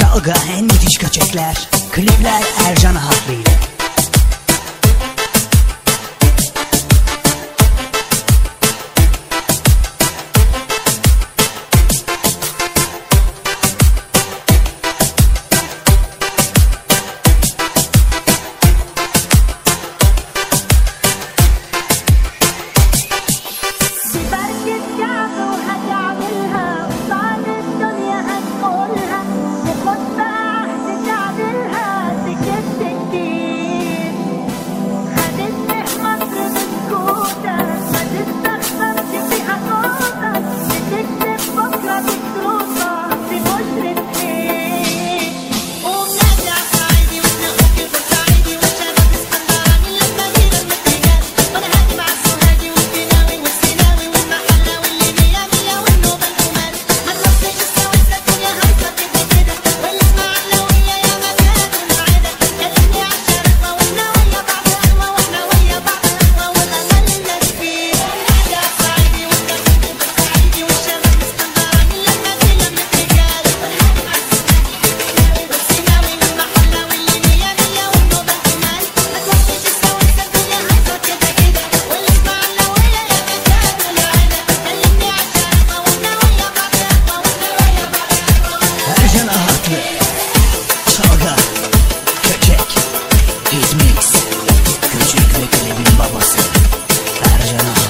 Aga en müthiş köçekler. Klipler Ercan Haklı ile Küçük ve babası Ercan